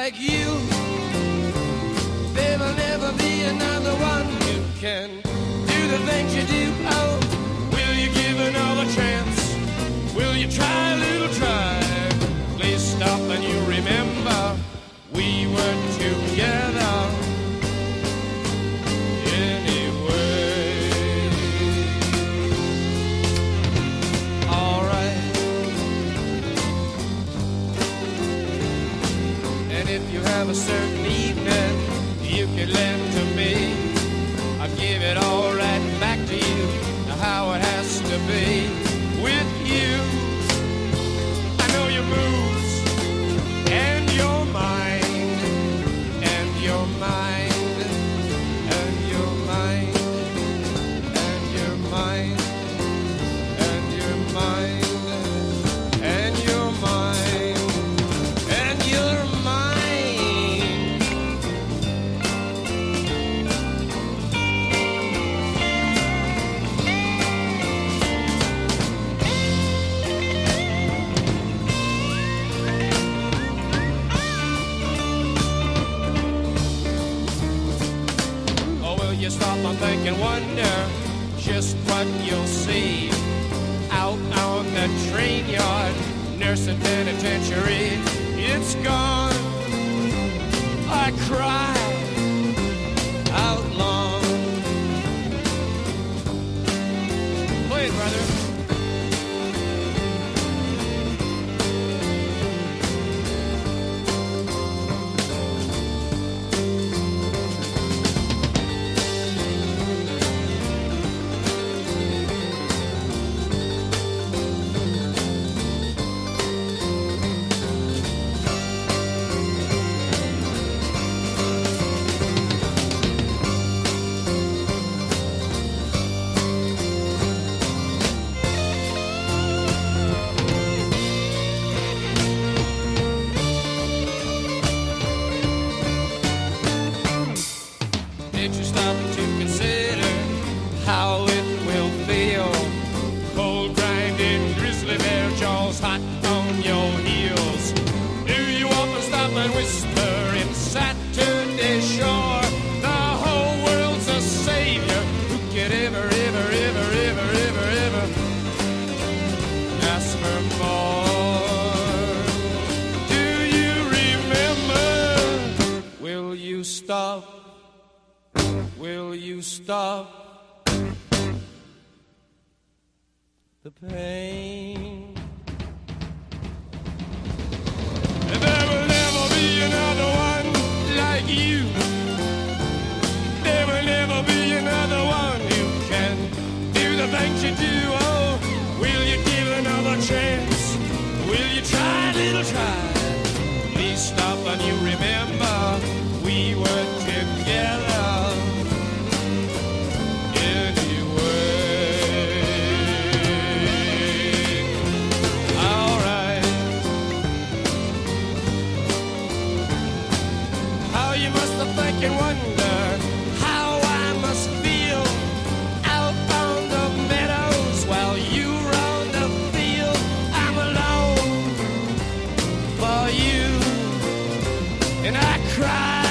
like you. There will never be another one who can do the things you do. Oh, will you give another chance? Will you try a little try? Please stop and you remember have a certain and think and wonder just what you'll see out on the train yard, nursing penitentiary? It's gone. I cry Did you stop to consider how it will feel? Cold grinding grizzly bear jaws hot on your heels. Do you often stop and whisper in Saturday shore? The whole world's a savior who could ever, ever, ever, ever, ever, ever ask for more. Do you remember? Will you stop? Will you stop the pain? Must wonder how I must feel out on the meadows while you the field. I'm alone for you, and I cry.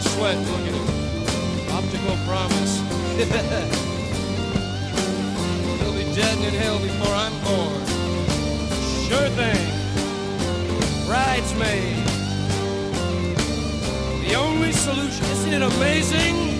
Sweat, look at it. Optical promise. And in hell before I'm born. Sure thing. Bridesmaid. The only solution. Isn't it amazing?